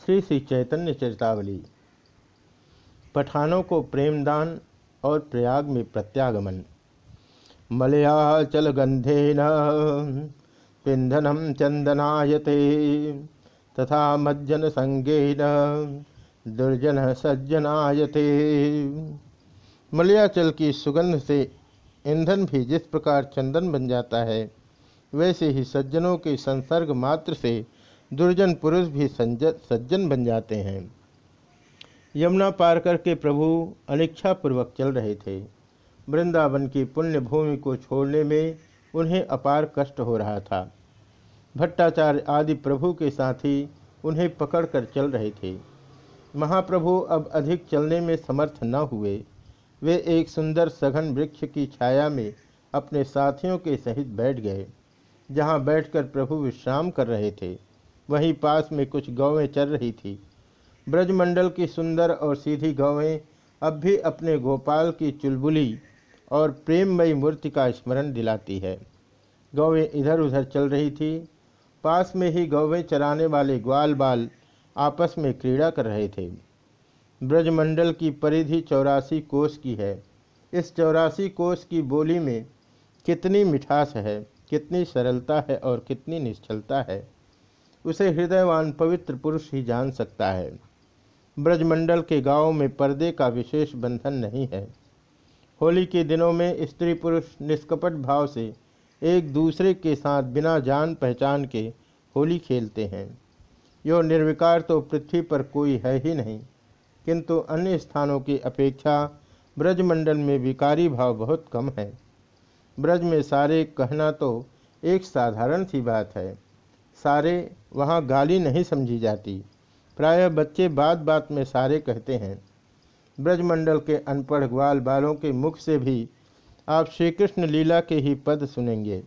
श्री श्री चैतन्य चरितावली। पठानों को प्रेमदान और प्रयाग में प्रत्यागमन। मलयाचल गंधेन पिंधनम चंदनायते, तथा मज्जन संगेन दुर्जन सज्जनायते। मलयाचल की सुगंध से ईंधन भी जिस प्रकार चंदन बन जाता है, वैसे ही सज्जनों के संसर्ग मात्र से दुर्जन पुरुष भी सज्जन बन जाते हैं। यमुना पार करके प्रभु अनिच्छापूर्वक चल रहे थे। वृंदावन की पुण्य भूमि को छोड़ने में उन्हें अपार कष्ट हो रहा था। भट्टाचार्य आदि प्रभु के साथी उन्हें पकड़कर चल रहे थे। महाप्रभु अब अधिक चलने में समर्थ न हुए। वे एक सुंदर सघन वृक्ष की छाया में अपने साथियों के सहित बैठ गए, जहाँ बैठकर प्रभु विश्राम कर रहे थे। वहीं पास में कुछ गौवें चल रही थी। ब्रजमंडल की सुंदर और सीधी गौवें अब भी अपने गोपाल की चुलबुली और प्रेममयी मूर्ति का स्मरण दिलाती है। गौवें इधर उधर चल रही थी। पास में ही गौवें चराने वाले ग्वाल बाल आपस में क्रीड़ा कर रहे थे। ब्रजमंडल की परिधि चौरासी कोष की है। इस चौरासी कोष की बोली में कितनी मिठास है, कितनी सरलता है और कितनी निश्चलता है। उसे हृदयवान पवित्र पुरुष ही जान सकता है। ब्रजमंडल के गाँव में पर्दे का विशेष बंधन नहीं है। होली के दिनों में स्त्री पुरुष निष्कपट भाव से एक दूसरे के साथ बिना जान पहचान के होली खेलते हैं। यो निर्विकार तो पृथ्वी पर कोई है ही नहीं, किंतु अन्य स्थानों की अपेक्षा ब्रजमंडल में विकारी भाव बहुत कम है। ब्रज में सारे कहना तो एक साधारण सी बात है। सारे वहाँ गाली नहीं समझी जाती। प्रायः बच्चे बात बात में सारे कहते हैं। ब्रजमंडल के अनपढ़ ग्वाल बालों के मुख से भी आप श्री कृष्ण लीला के ही पद सुनेंगे।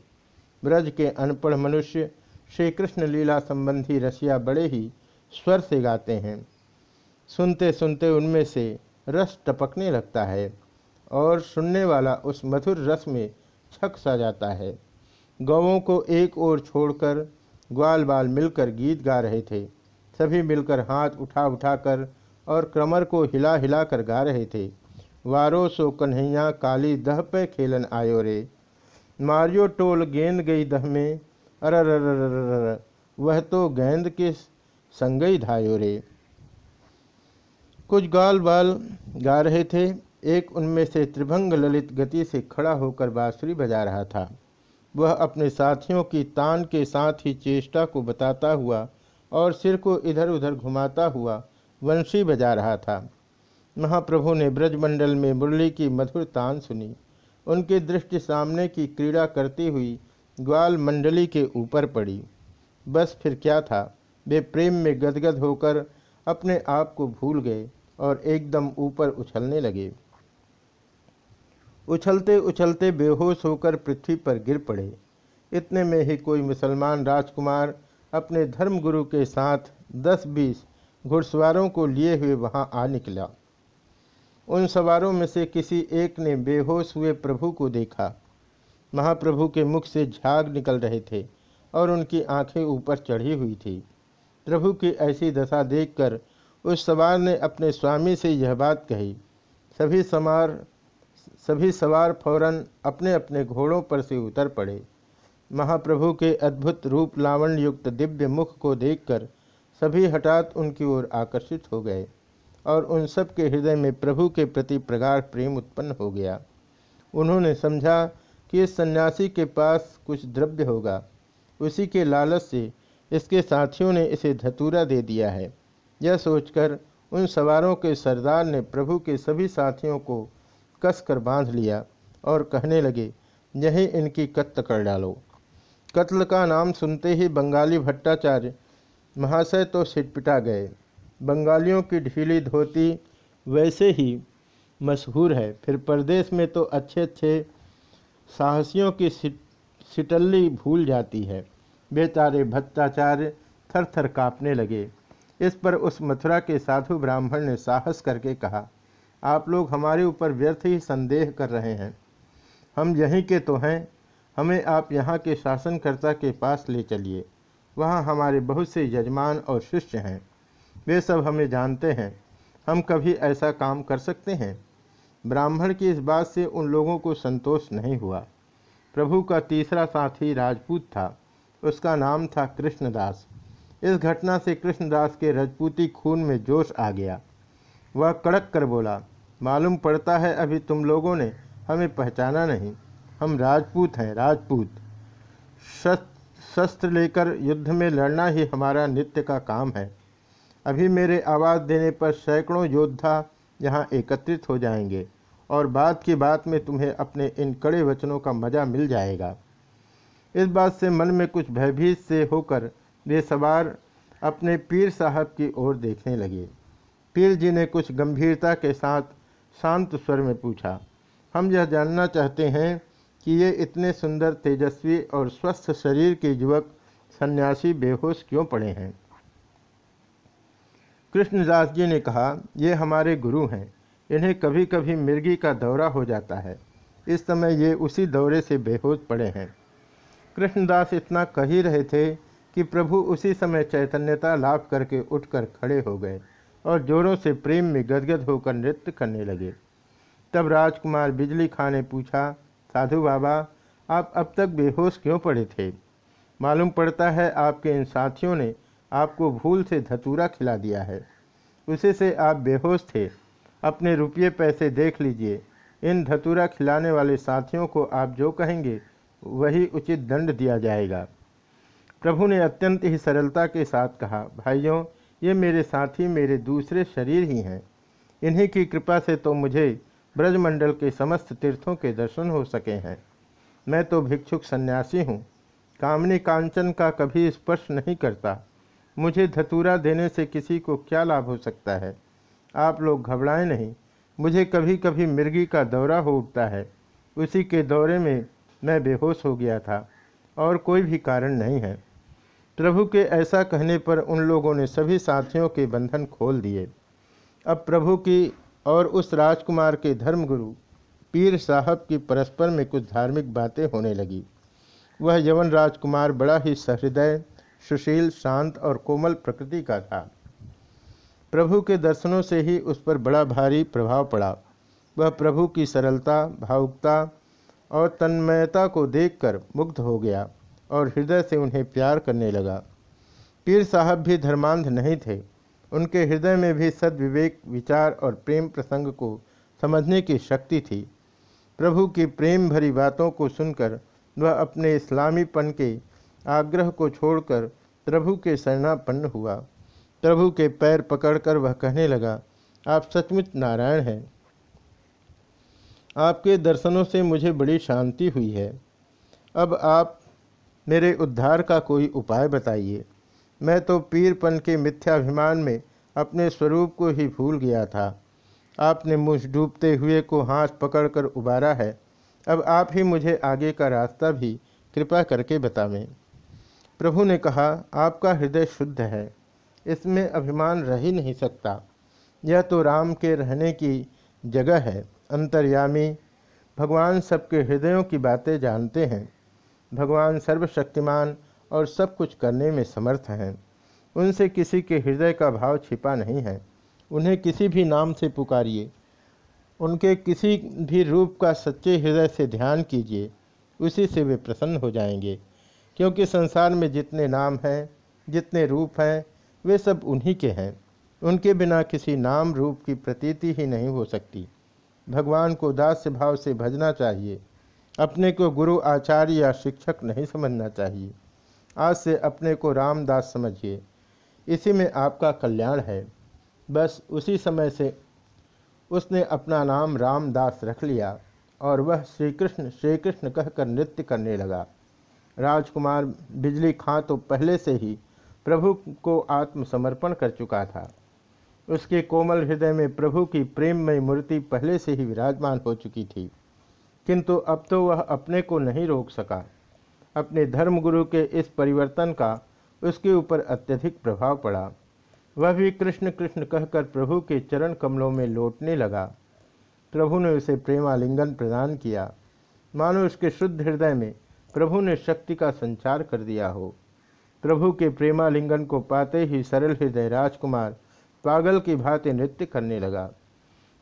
ब्रज के अनपढ़ मनुष्य श्री कृष्ण लीला संबंधी रसिया बड़े ही स्वर से गाते हैं। सुनते सुनते उनमें से रस टपकने लगता है और सुनने वाला उस मधुर रस में छक सा जाता है। गौों को एक ओर छोड़कर ग्वाल बाल मिलकर गीत गा रहे थे। सभी मिलकर हाथ उठा उठाकर और क्रमर को हिला हिला कर गा रहे थे। वारो सो कन्हैया काली दह पे खेलन आयो रे। मारियो टोल गेंद गई दह में। अर वह तो गेंद के संगई धायो रे कुछ गाल बाल गा रहे थे एक उनमें से त्रिभंग ललित गति से खड़ा होकर बांसुरी बजा रहा था वह अपने साथियों की तान के साथ ही चेष्टा को बताता हुआ और सिर को इधर उधर घुमाता हुआ वंशी बजा रहा था। महाप्रभु ने ब्रजमंडल में मुरली की मधुर तान सुनी। उनकी दृष्टि सामने की क्रीड़ा करती हुई ग्वाल मंडली के ऊपर पड़ी। बस फिर क्या था? वे प्रेम में गदगद होकर अपने आप को भूल गए और एकदम ऊपर उछलने लगे। उछलते उछलते बेहोश होकर पृथ्वी पर गिर पड़े। इतने में ही कोई मुसलमान राजकुमार अपने धर्मगुरु के साथ दस बीस घुड़सवारों को लिए हुए वहाँ आ निकला। उन सवारों में से किसी एक ने बेहोश हुए प्रभु को देखा। महाप्रभु के मुख से झाग निकल रहे थे और उनकी आँखें ऊपर चढ़ी हुई थी। प्रभु की ऐसी दशा देखकर उस सवार ने अपने स्वामी से यह बात कही, सभी समार सभी सवार फ़ौरन अपने अपने घोड़ों पर से उतर पड़े। महाप्रभु के अद्भुत रूप लावण युक्त दिव्य मुख को देखकर सभी हठात उनकी ओर आकर्षित हो गए और उन सब के हृदय में प्रभु के प्रति प्रगाढ़ प्रेम उत्पन्न हो गया। उन्होंने समझा कि इस सन्यासी के पास कुछ द्रव्य होगा। उसी के लालच से इसके साथियों ने इसे धतूरा दे दिया है। यह सोचकर उन सवारों के सरदार ने प्रभु के सभी साथियों को कसकर बाँध लिया और कहने लगे, यही इनकी कत्ल कर डालो। कत्ल का नाम सुनते ही बंगाली भट्टाचार्य महाशय तो सिटपिटा गए। बंगालियों की ढीली धोती वैसे ही मशहूर है। फिर प्रदेश में तो अच्छे अच्छे साहसियों की सिटल्ली भूल जाती है। बेचारे भट्टाचार्य थर थर काँपने लगे। इस पर उस मथुरा के साधु ब्राह्मण ने साहस करके कहा आप लोग हमारे ऊपर व्यर्थ ही संदेह कर रहे हैं। हम यहीं के तो हैं। हमें आप यहाँ के शासनकर्ता के पास ले चलिए। वहाँ हमारे बहुत से यजमान और शिष्य हैं। वे सब हमें जानते हैं। हम कभी ऐसा काम कर सकते हैं? ब्राह्मण की इस बात से उन लोगों को संतोष नहीं हुआ। प्रभु का तीसरा साथी राजपूत था। उसका नाम था कृष्णदास। इस घटना से कृष्णदास के राजपूती खून में जोश आ गया। वह कड़क कर बोला मालूम पड़ता है अभी तुम लोगों ने हमें पहचाना नहीं। हम राजपूत हैं, राजपूत। शस्त्र लेकर युद्ध में लड़ना ही हमारा नित्य का काम है। अभी मेरे आवाज़ देने पर सैकड़ों योद्धा यहाँ एकत्रित हो जाएँगे और बात की बात में तुम्हें अपने इन कड़े वचनों का मज़ा मिल जाएगा। इस बात से मन में कुछ भयभीत से होकर वे सवार अपने पीर साहब की ओर देखने लगे। पीर जी ने कुछ गंभीरता के साथ शांत स्वर में पूछा, हम यह जानना चाहते हैं कि ये इतने सुंदर, तेजस्वी और स्वस्थ शरीर के युवक सन्यासी बेहोश क्यों पड़े हैं? कृष्णदास जी ने कहा, ये हमारे गुरु हैं, इन्हें कभी कभी मिर्गी का दौरा हो जाता है। इस समय ये उसी दौरे से बेहोश पड़े हैं। कृष्णदास इतना कह ही रहे थे कि प्रभु उसी समय चैतन्यता लाभ करके उठकर खड़े हो गए। और जोरों से प्रेम में गदगद होकर नृत्य करने लगे। तब राजकुमार बिजली खां ने पूछा, साधु बाबा, आप अब तक बेहोश क्यों पड़े थे? मालूम पड़ता है आपके इन साथियों ने आपको भूल से धतूरा खिला दिया है। उसी से आप बेहोश थे। अपने रुपये पैसे देख लीजिए। इन धतूरा खिलाने वाले साथियों को आप जो कहेंगे, वही उचित दंड दिया जाएगा। प्रभु ने अत्यंत ही सरलता के साथ कहा, भाइयों ये मेरे साथी मेरे दूसरे शरीर ही हैं। इन्हीं की कृपा से तो मुझे ब्रजमंडल के समस्त तीर्थों के दर्शन हो सके हैं। मैं तो भिक्षुक सन्यासी हूँ। कामनी कांचन का कभी स्पर्श नहीं करता। मुझे धतूरा देने से किसी को क्या लाभ हो सकता है? आप लोग घबराएँ नहीं। मुझे कभी कभी मिर्गी का दौरा हो उठता है। उसी के दौरे में मैं बेहोश हो गया था। और कोई भी कारण नहीं है। प्रभु के ऐसा कहने पर उन लोगों ने सभी साथियों के बंधन खोल दिए। अब प्रभु की और उस राजकुमार के धर्मगुरु पीर साहब की परस्पर में कुछ धार्मिक बातें होने लगी। वह यवन राजकुमार बड़ा ही सहृदय, सुशील, शांत और कोमल प्रकृति का था। प्रभु के दर्शनों से ही उस पर बड़ा भारी प्रभाव पड़ा। वह प्रभु की सरलता, भावुकता और तन्मयता को देखकर मुग्ध हो गया। और हृदय से उन्हें प्यार करने लगा। पीर साहब भी धर्मांध नहीं थे। उनके हृदय में भी सदविवेक, विचार और प्रेम प्रसंग को समझने की शक्ति थी। प्रभु की प्रेम भरी बातों को सुनकर वह अपने इस्लामीपन के आग्रह को छोड़कर प्रभु के शरणापन्न हुआ। प्रभु के पैर पकड़कर वह कहने लगा, आप सचमुच नारायण हैं। आपके दर्शनों से मुझे बड़ी शांति हुई है। अब आप मेरे उद्धार का कोई उपाय बताइए। मैं तो पीरपन के मिथ्याभिमान में अपने स्वरूप को ही भूल गया था। आपने मुझ डूबते हुए को हाथ पकड़कर उबारा है। अब आप ही मुझे आगे का रास्ता भी कृपा करके बतावें। प्रभु ने कहा, आपका हृदय शुद्ध है। इसमें अभिमान रह ही नहीं सकता। यह तो राम के रहने की जगह है। अंतर्यामी, भगवान सबके हृदयों की बातें जानते हैं। भगवान सर्वशक्तिमान और सब कुछ करने में समर्थ हैं। उनसे किसी के हृदय का भाव छिपा नहीं है। उन्हें किसी भी नाम से पुकारिए। उनके किसी भी रूप का सच्चे हृदय से ध्यान कीजिए। उसी से वे प्रसन्न हो जाएँगे। क्योंकि संसार में जितने नाम हैं, जितने रूप हैं, वे सब उन्हीं के हैं। उनके बिना किसी नाम रूप की प्रतीति ही नहीं हो सकती। भगवान को दास भाव से भजना चाहिए। अपने को गुरु, आचार्य या शिक्षक नहीं समझना चाहिए। आज से अपने को रामदास समझिए। इसी में आपका कल्याण है। बस उसी समय से उसने अपना नाम रामदास रख लिया और वह श्री कृष्ण श्री कृष्ण कहकर नृत्य करने लगा। राजकुमार बिजली खां तो पहले से ही प्रभु को आत्मसमर्पण कर चुका था। उसके कोमल हृदय में प्रभु की प्रेममय मूर्ति पहले से ही विराजमान हो चुकी थी। किंतु अब तो वह अपने को नहीं रोक सका। अपने धर्मगुरु के इस परिवर्तन का उसके ऊपर अत्यधिक प्रभाव पड़ा। वह भी कृष्ण कृष्ण कहकर प्रभु के चरण कमलों में लौटने लगा। प्रभु ने उसे प्रेमालिंगन प्रदान किया। मानो उसके शुद्ध हृदय में प्रभु ने शक्ति का संचार कर दिया हो। प्रभु के प्रेमालिंगन को पाते ही सरल हृदय राजकुमार पागल की भांति नृत्य करने लगा।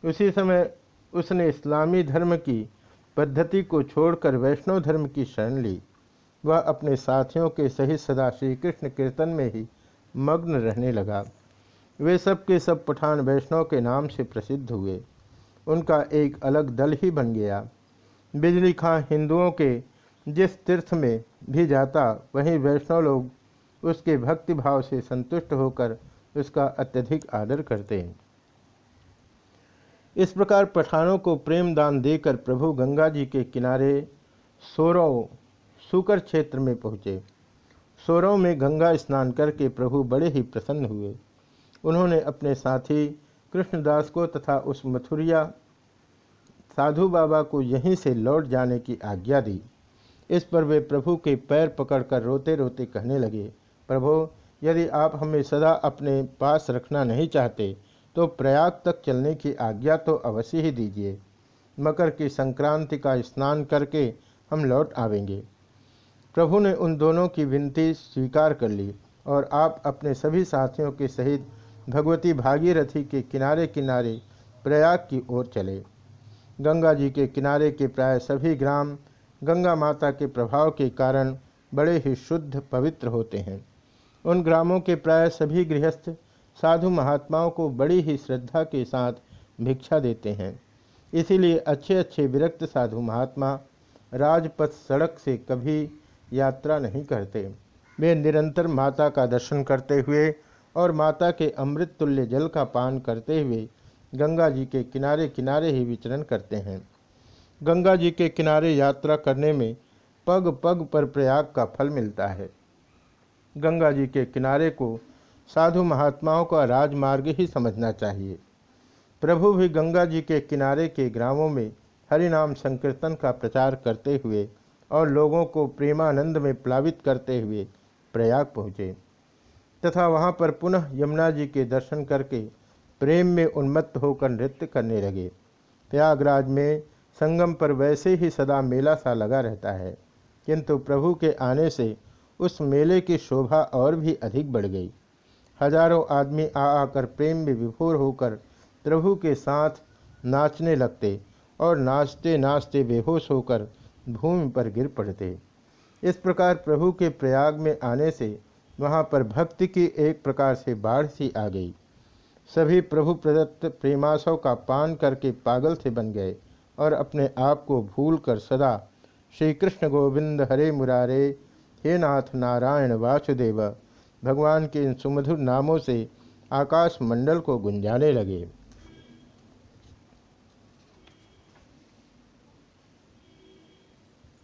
उसी समय उसने इस्लामी धर्म की पद्धति को छोड़कर वैष्णव धर्म की शरण ली वह अपने साथियों के सहित सदा श्री कृष्ण कीर्तन में ही मग्न रहने लगा। वे सब के सब पठान वैष्णव के नाम से प्रसिद्ध हुए। उनका एक अलग दल ही बन गया। बिजली खां हिंदुओं के जिस तीर्थ में भी जाता, वहीं वैष्णव लोग उसके भक्ति भाव से संतुष्ट होकर उसका अत्यधिक आदर करते हैं। इस प्रकार पठानों को प्रेम दान देकर प्रभु गंगा जी के किनारे सोरव सुकर क्षेत्र में पहुँचे। सोरव में गंगा स्नान करके प्रभु बड़े ही प्रसन्न हुए। उन्होंने अपने साथी कृष्णदास को तथा उस मथुरिया साधु बाबा को यहीं से लौट जाने की आज्ञा दी। इस पर वे प्रभु के पैर पकड़कर रोते रोते कहने लगे, प्रभु, यदि आप हमें सदा अपने पास रखना नहीं चाहते तो प्रयाग तक चलने की आज्ञा तो अवश्य ही दीजिए। मकर की संक्रांति का स्नान करके हम लौट आवेंगे। प्रभु ने उन दोनों की विनती स्वीकार कर ली और आप अपने सभी साथियों के सहित भगवती भागीरथी के किनारे किनारे प्रयाग की ओर चले। गंगा जी के किनारे के प्राय सभी ग्राम गंगा माता के प्रभाव के कारण बड़े ही शुद्ध पवित्र होते हैं। उन ग्रामों के प्राय सभी गृहस्थ साधु महात्माओं को बड़ी ही श्रद्धा के साथ भिक्षा देते हैं। इसीलिए अच्छे अच्छे विरक्त साधु महात्मा राजपथ सड़क से कभी यात्रा नहीं करते। वे निरंतर माता का दर्शन करते हुए और माता के अमृत तुल्य जल का पान करते हुए गंगा जी के किनारे किनारे ही विचरण करते हैं। गंगा जी के किनारे यात्रा करने में पग पग पर प्रयाग का फल मिलता है। गंगा जी के किनारे को साधु महात्माओं का राजमार्ग ही समझना चाहिए। प्रभु भी गंगा जी के किनारे के ग्रामों में हरिनाम संकीर्तन का प्रचार करते हुए और लोगों को प्रेमानंद में प्लावित करते हुए प्रयाग पहुँचे। तथा वहाँ पर पुनः यमुना जी के दर्शन करके प्रेम में उन्मत्त होकर नृत्य करने लगे। प्रयागराज में संगम पर वैसे ही सदा मेला सा लगा रहता है, किंतु प्रभु के आने से उस मेले की शोभा और भी अधिक बढ़ गई। हज़ारों आदमी आ आकर प्रेम में विभोर होकर प्रभु के साथ नाचने लगते और नाचते नाचते बेहोश होकर भूमि पर गिर पड़ते। इस प्रकार प्रभु के प्रयाग में आने से वहाँ पर भक्ति की एक प्रकार से बाढ़ सी आ गई। सभी प्रभु प्रदत्त प्रेमाशव का पान करके पागल से बन गए और अपने आप को भूल कर सदा श्री कृष्ण गोविंद हरे मुरारे, हे नाथ नारायण वासुदेव। भगवान के इन सुमधुर नामों से आकाश मंडल को गुंजाने लगे।